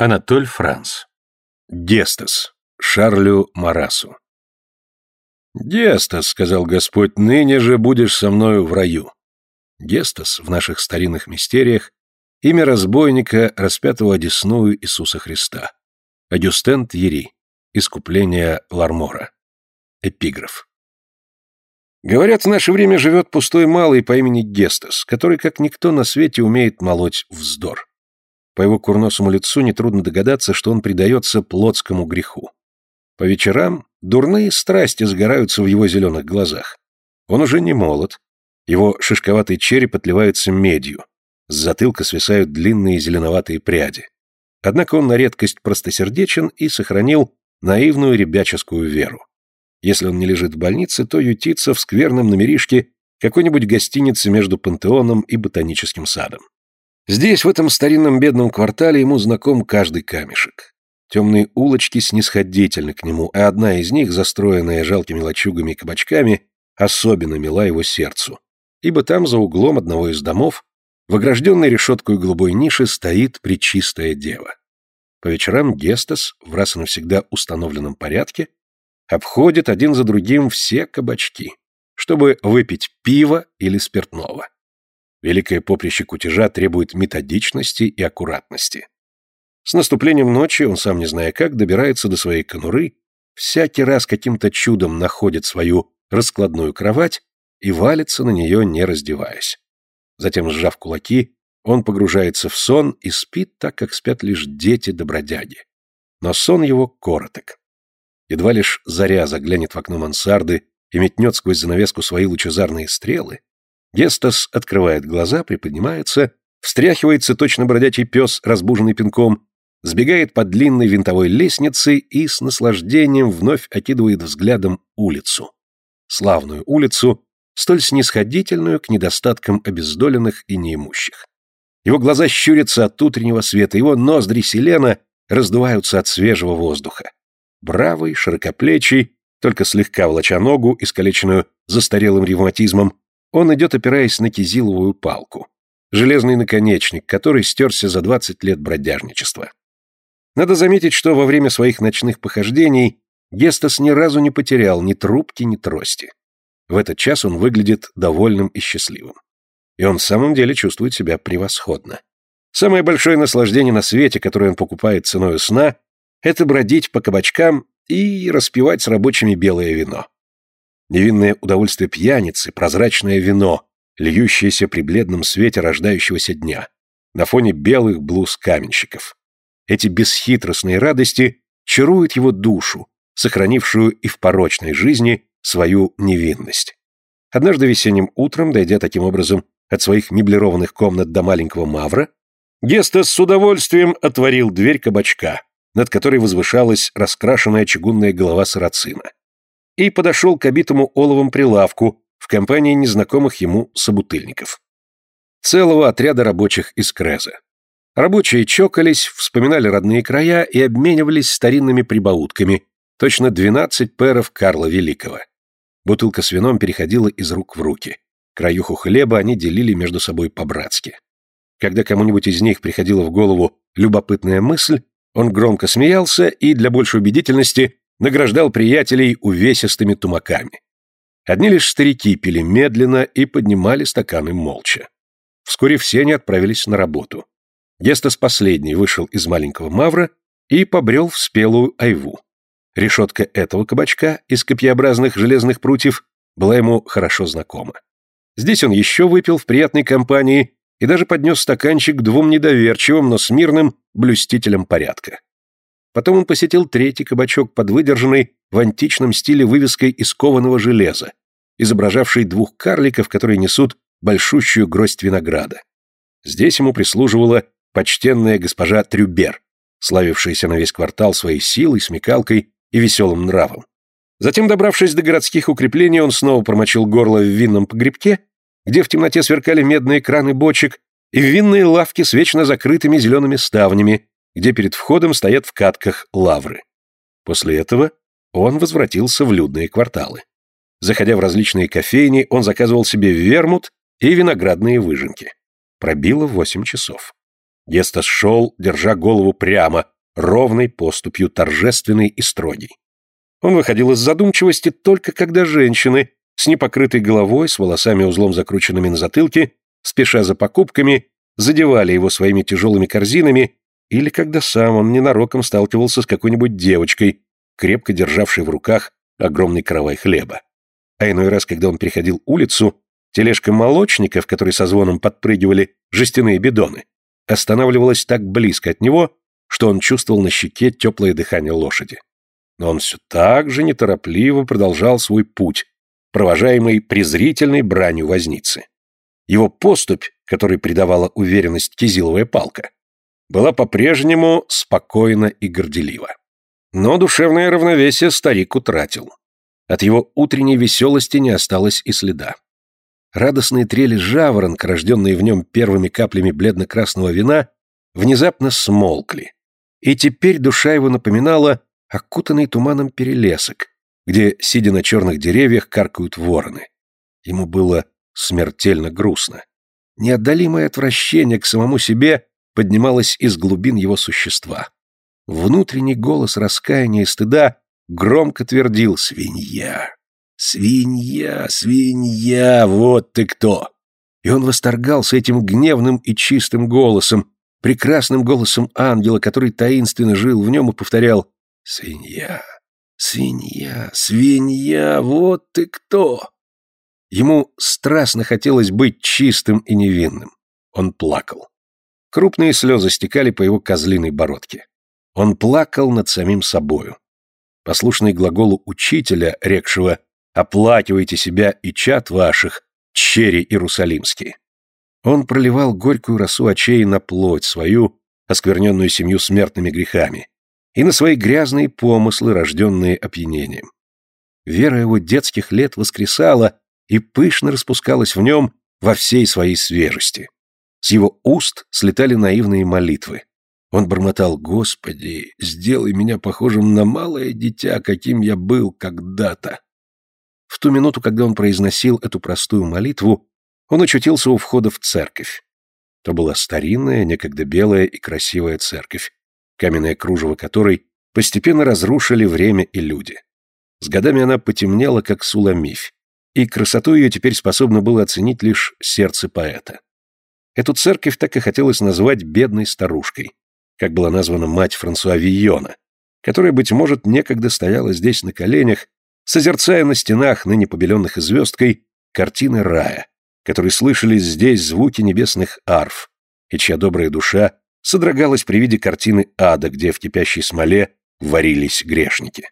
Анатоль Франц. Дестас. Шарлю Марасу. «Дестас», — сказал Господь, — «ныне же будешь со мною в раю». Гестас в наших старинных мистериях — имя разбойника, распятого одесную Иисуса Христа. Адюстен Тьери. Искупление Лармора. Эпиграф. Говорят, в наше время живет пустой малый по имени Гестас, который, как никто на свете, умеет молоть вздор. По его курносому лицу нетрудно догадаться, что он предается плотскому греху. По вечерам дурные страсти сгораются в его зеленых глазах. Он уже не молод. Его шишковатый череп отливается медью. С затылка свисают длинные зеленоватые пряди. Однако он на редкость простосердечен и сохранил наивную ребяческую веру. Если он не лежит в больнице, то ютится в скверном номеришке какой-нибудь гостиницы между пантеоном и ботаническим садом. Здесь, в этом старинном бедном квартале, ему знаком каждый камешек. Темные улочки снисходительны к нему, а одна из них, застроенная жалкими лачугами и кабачками, особенно мила его сердцу, ибо там, за углом одного из домов, в огражденной решеткой голубой нише стоит причистая дева. По вечерам Гестас, в раз и навсегда установленном порядке, обходит один за другим все кабачки, чтобы выпить пиво или спиртного. Великое поприще кутежа требует методичности и аккуратности. С наступлением ночи он, сам не зная как, добирается до своей конуры, всякий раз каким-то чудом находит свою раскладную кровать и валится на нее, не раздеваясь. Затем, сжав кулаки, он погружается в сон и спит так, как спят лишь дети-добродяги. Но сон его короток. Едва лишь заря заглянет в окно мансарды и метнет сквозь занавеску свои лучезарные стрелы, Гестас открывает глаза, приподнимается, встряхивается точно бродячий пес, разбуженный пинком, сбегает по длинной винтовой лестнице и с наслаждением вновь окидывает взглядом улицу. Славную улицу, столь снисходительную к недостаткам обездоленных и неимущих. Его глаза щурятся от утреннего света, его ноздри селена раздуваются от свежего воздуха. Бравый, широкоплечий, только слегка волоча ногу, искалеченную застарелым ревматизмом, он идет, опираясь на кизиловую палку. Железный наконечник, который стерся за 20 лет бродяжничества. Надо заметить, что во время своих ночных похождений Гестас ни разу не потерял ни трубки, ни трости. В этот час он выглядит довольным и счастливым. И он в самом деле чувствует себя превосходно. Самое большое наслаждение на свете, которое он покупает ценой сна, это бродить по кабачкам и распивать с рабочими белое вино невинное удовольствие пьяницы, прозрачное вино, льющееся при бледном свете рождающегося дня, на фоне белых блуз каменщиков. Эти бесхитростные радости чаруют его душу, сохранившую и в порочной жизни свою невинность. Однажды весенним утром, дойдя таким образом от своих меблированных комнат до маленького Мавра, Гестас с удовольствием отворил дверь кабачка, над которой возвышалась раскрашенная чугунная голова сарацина и подошел к обитому оловом прилавку в компании незнакомых ему собутыльников. Целого отряда рабочих из Креза. Рабочие чокались, вспоминали родные края и обменивались старинными прибаутками, точно 12 перов Карла Великого. Бутылка с вином переходила из рук в руки. Краюху хлеба они делили между собой по-братски. Когда кому-нибудь из них приходила в голову любопытная мысль, он громко смеялся и, для большей убедительности, награждал приятелей увесистыми тумаками. Одни лишь старики пили медленно и поднимали стаканы молча. Вскоре все они отправились на работу. Гестас последний вышел из маленького мавра и побрел в спелую айву. Решетка этого кабачка из копьеобразных железных прутьев была ему хорошо знакома. Здесь он еще выпил в приятной компании и даже поднес стаканчик двум недоверчивым, но смирным блюстителям порядка. Потом он посетил третий кабачок под выдержанной в античном стиле вывеской из кованого железа, изображавшей двух карликов, которые несут большущую гроздь винограда. Здесь ему прислуживала почтенная госпожа Трюбер, славившаяся на весь квартал своей силой, смекалкой и веселым нравом. Затем, добравшись до городских укреплений, он снова промочил горло в винном погребке, где в темноте сверкали медные краны бочек, и винные лавки с вечно закрытыми зелеными ставнями, где перед входом стоят в катках лавры. После этого он возвратился в людные кварталы. Заходя в различные кофейни, он заказывал себе вермут и виноградные выжимки. Пробило восемь часов. Гестас шел, держа голову прямо, ровной поступью, торжественной и строгий. Он выходил из задумчивости только когда женщины, с непокрытой головой, с волосами узлом закрученными на затылке, спеша за покупками, задевали его своими тяжелыми корзинами, или когда сам он ненароком сталкивался с какой-нибудь девочкой, крепко державшей в руках огромный каравай хлеба. А иной раз, когда он переходил улицу, тележка молочника, в которой со звоном подпрыгивали жестяные бидоны, останавливалась так близко от него, что он чувствовал на щеке теплое дыхание лошади. Но он все так же неторопливо продолжал свой путь, провожаемый презрительной бранью возницы. Его поступь, которой придавала уверенность кизиловая палка, была по-прежнему спокойна и горделива. Но душевное равновесие старик утратил. От его утренней веселости не осталось и следа. Радостные трели жаворонка, рожденные в нем первыми каплями бледно-красного вина, внезапно смолкли. И теперь душа его напоминала окутанный туманом перелесок, где, сидя на черных деревьях, каркают вороны. Ему было смертельно грустно. Неотдалимое отвращение к самому себе поднималось из глубин его существа. Внутренний голос раскаяния и стыда громко твердил «Свинья! Свинья! Свинья! Вот ты кто!» И он восторгался этим гневным и чистым голосом, прекрасным голосом ангела, который таинственно жил в нем и повторял «Свинья! Свинья! Свинья! Вот ты кто!» Ему страстно хотелось быть чистым и невинным. Он плакал. Крупные слезы стекали по его козлиной бородке. Он плакал над самим собою. Послушный глаголу учителя, рекшего «Оплакивайте себя и чад ваших, чери иерусалимские». Он проливал горькую росу очей на плоть свою, оскверненную семью смертными грехами, и на свои грязные помыслы, рожденные опьянением. Вера его детских лет воскресала и пышно распускалась в нем во всей своей свежести. С его уст слетали наивные молитвы. Он бормотал «Господи, сделай меня похожим на малое дитя, каким я был когда-то». В ту минуту, когда он произносил эту простую молитву, он очутился у входа в церковь. То была старинная, некогда белая и красивая церковь, каменное кружево которой постепенно разрушили время и люди. С годами она потемнела, как суламифь, и красоту ее теперь способно было оценить лишь сердце поэта. Эту церковь так и хотелось назвать «бедной старушкой», как была названа мать Франсуа Вийона, которая, быть может, некогда стояла здесь на коленях, созерцая на стенах, ныне побеленных звездкой, картины рая, которые слышались здесь звуки небесных арф, и чья добрая душа содрогалась при виде картины ада, где в кипящей смоле варились грешники.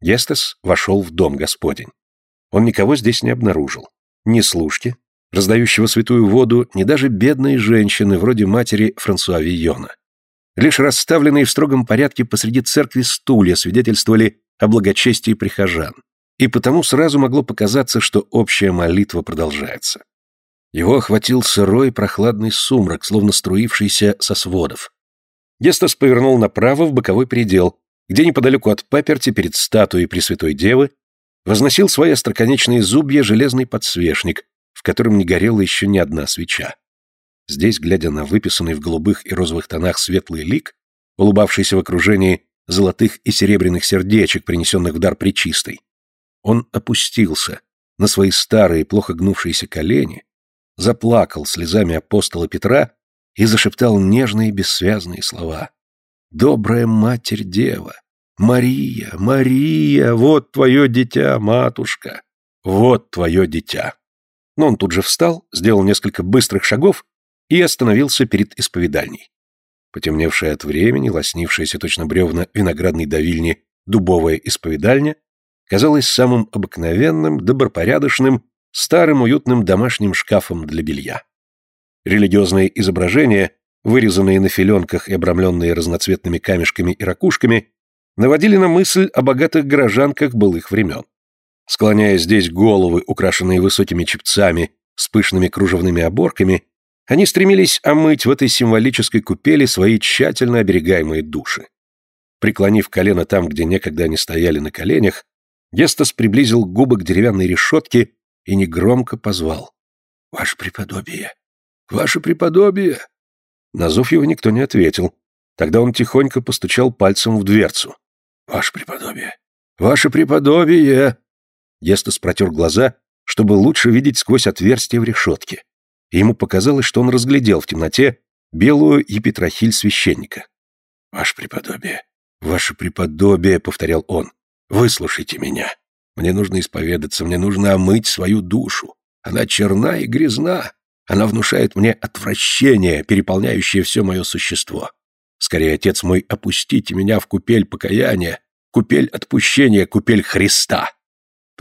Гестес вошел в дом Господень. Он никого здесь не обнаружил. Ни служки, раздающего святую воду, ни даже бедной женщины, вроде матери Франсуа Вийона. Лишь расставленные в строгом порядке посреди церкви стулья свидетельствовали о благочестии прихожан, и потому сразу могло показаться, что общая молитва продолжается. Его охватил сырой прохладный сумрак, словно струившийся со сводов. Гестас повернул направо в боковой предел, где неподалеку от паперти перед статуей Пресвятой Девы возносил свои остроконечные зубья железный подсвечник, в котором не горела еще ни одна свеча. Здесь, глядя на выписанный в голубых и розовых тонах светлый лик, улыбавшийся в окружении золотых и серебряных сердечек, принесенных в дар причистой, он опустился на свои старые, плохо гнувшиеся колени, заплакал слезами апостола Петра и зашептал нежные бессвязные слова. «Добрая Матерь-Дева! Мария, Мария, вот твое дитя, матушка! Вот твое дитя!» Но он тут же встал, сделал несколько быстрых шагов и остановился перед исповедальней. Потемневшая от времени, лоснившаяся точно бревна виноградной давильни дубовая исповедальня казалась самым обыкновенным, добропорядочным, старым уютным домашним шкафом для белья. Религиозные изображения, вырезанные на филенках и обрамленные разноцветными камешками и ракушками, наводили на мысль о богатых горожанках былых времен. Склоняя здесь головы, украшенные высокими чепцами, с пышными кружевными оборками, они стремились омыть в этой символической купели свои тщательно оберегаемые души. Преклонив колено там, где некогда они стояли на коленях, Гестас приблизил губы к деревянной решетке и негромко позвал. «Ваше преподобие! Ваше преподобие!» На зов его никто не ответил. Тогда он тихонько постучал пальцем в дверцу. «Ваше преподобие! Ваше преподобие!» Естас протер глаза, чтобы лучше видеть сквозь отверстие в решетке. И ему показалось, что он разглядел в темноте белую епитрахиль священника. «Ваше преподобие! Ваше преподобие!» — повторял он. «Выслушайте меня. Мне нужно исповедаться, мне нужно омыть свою душу. Она черна и грязна. Она внушает мне отвращение, переполняющее все мое существо. Скорее, Отец мой, опустите меня в купель покаяния, купель отпущения, купель Христа.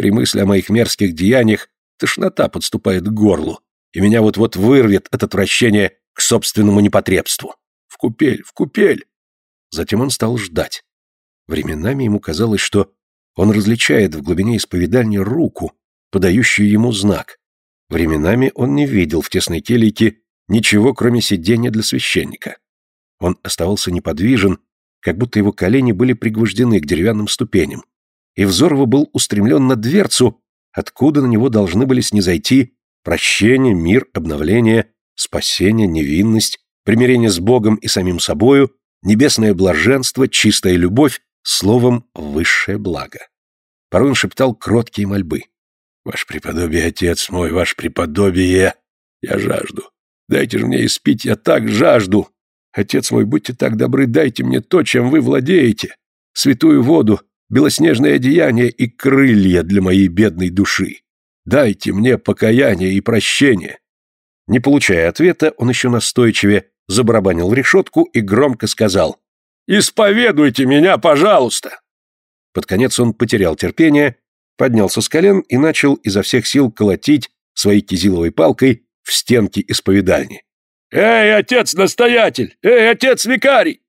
При мысли о моих мерзких деяниях тошнота подступает к горлу, и меня вот-вот вырвет от отвращения к собственному непотребству. В купель, в купель. Затем он стал ждать. Временами ему казалось, что он различает в глубине исповедальни руку, подающую ему знак. Временами он не видел в тесной келейке ничего, кроме сидения для священника. Он оставался неподвижен, как будто его колени были пригвождены к деревянным ступеням, и взор его был устремлен на дверцу, откуда на него должны были снизойти прощение, мир, обновление, спасение, невинность, примирение с Богом и самим собою, небесное блаженство, чистая любовь, словом, высшее благо. Порой он шептал кроткие мольбы. Ваш преподобие, отец мой, ваш преподобие, я жажду. Дайте же мне испить, я так жажду. Отец мой, будьте так добры, дайте мне то, чем вы владеете. Святую воду, белоснежное одеяние и крылья для моей бедной души. Дайте мне покаяние и прощение. Не получая ответа, он еще настойчивее забарабанил решетку и громко сказал «Исповедуйте меня, пожалуйста!» Под конец он потерял терпение поднялся с колен и начал изо всех сил колотить своей кизиловой палкой в стенки исповедальни. «Эй, отец-настоятель! Эй, отец-викарий!»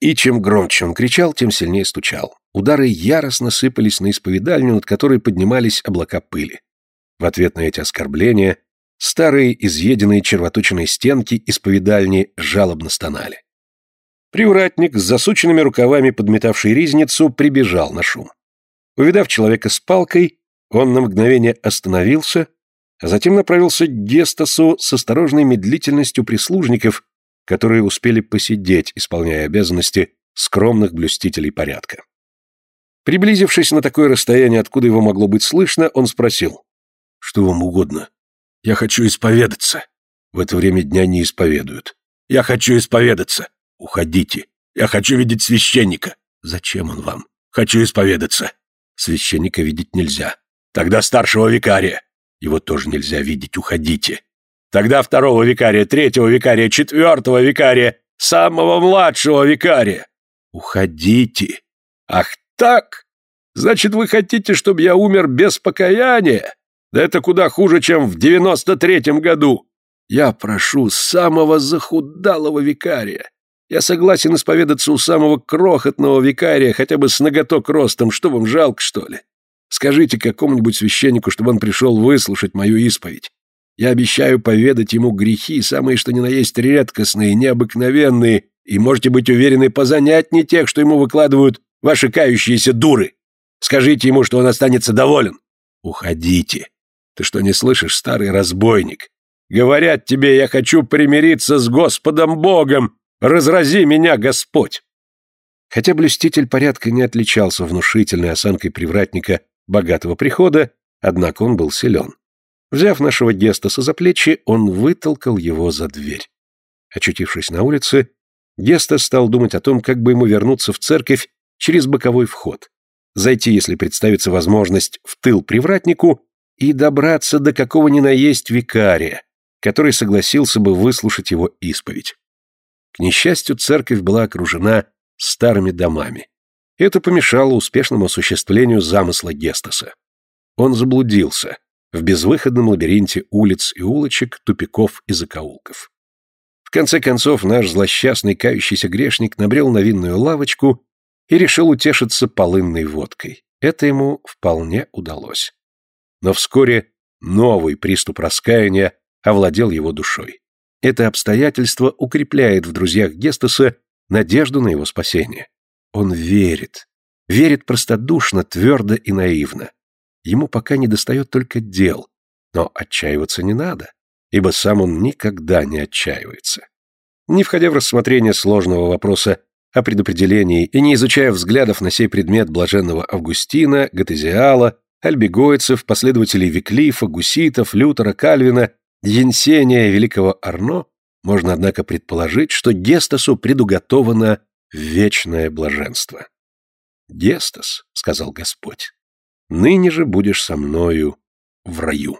И чем громче он кричал, тем сильнее стучал. Удары яростно сыпались на исповедальню, над которой поднимались облака пыли. В ответ на эти оскорбления старые изъеденные червоточиной стенки исповедальни жалобно стонали. Привратник с засученными рукавами, подметавший ризницу, прибежал на шум. Увидав человека с палкой, он на мгновение остановился, а затем направился к Гестасу с осторожной медлительностью прислужников, которые успели посидеть, исполняя обязанности скромных блюстителей порядка. Приблизившись на такое расстояние, откуда его могло быть слышно, он спросил. «Что вам угодно? Я хочу исповедаться». В это время дня не исповедуют. «Я хочу исповедаться». «Уходите. Я хочу видеть священника». «Зачем он вам?» «Хочу исповедаться». Священника видеть нельзя. Тогда старшего викария. Его тоже нельзя видеть, уходите. Тогда второго викария, третьего викария, четвертого викария, самого младшего викария. Уходите. Ах так? Значит, вы хотите, чтобы я умер без покаяния? Да это куда хуже, чем в девяносто третьем году. Я прошу самого захудалого викария, я согласен исповедаться у самого крохотного викария, хотя бы с ноготок ростом, что вам жалко, что ли? Скажите какому-нибудь священнику, чтобы он пришел выслушать мою исповедь. Я обещаю поведать ему грехи, самые что ни на есть редкостные, необыкновенные, и можете быть уверены, позанятнее тех, что ему выкладывают ваши кающиеся дуры. Скажите ему, что он останется доволен. Уходите. Ты что, не слышишь, старый разбойник? Говорят тебе, я хочу примириться с Господом Богом, Разрази меня, Господь!» Хотя блюститель порядка не отличался внушительной осанкой привратника богатого прихода, однако он был силен. Взяв нашего Гестаса за плечи, он вытолкал его за дверь. Очутившись на улице, Гестас стал думать о том, как бы ему вернуться в церковь через боковой вход, зайти, если представится возможность, в тыл привратнику и добраться до какого ни на есть викария, который согласился бы выслушать его исповедь. К несчастью, церковь была окружена старыми домами. Это помешало успешному осуществлению замысла Гестаса. Он заблудился в безвыходном лабиринте улиц и улочек, тупиков и закоулков. В конце концов, наш злосчастный кающийся грешник набрел на винную лавочку и решил утешиться полынной водкой. Это ему вполне удалось. Но вскоре новый приступ раскаяния овладел его душой. Это обстоятельство укрепляет в друзьях Гестаса надежду на его спасение. Он верит. Верит простодушно, твердо и наивно. Ему пока не достает только дел. Но отчаиваться не надо, ибо сам он никогда не отчаивается. Не входя в рассмотрение сложного вопроса о предопределении и не изучая взглядов на сей предмет блаженного Августина, Гатезиала, альбегойцев, последователей Виклифа, Гуситов, Лютера, Кальвина, Енсения, Великого Арно, можно, однако, предположить, что Гестасу предуготовано вечное блаженство. «Гестас», — сказал Господь, — «ныне же будешь со мною в раю».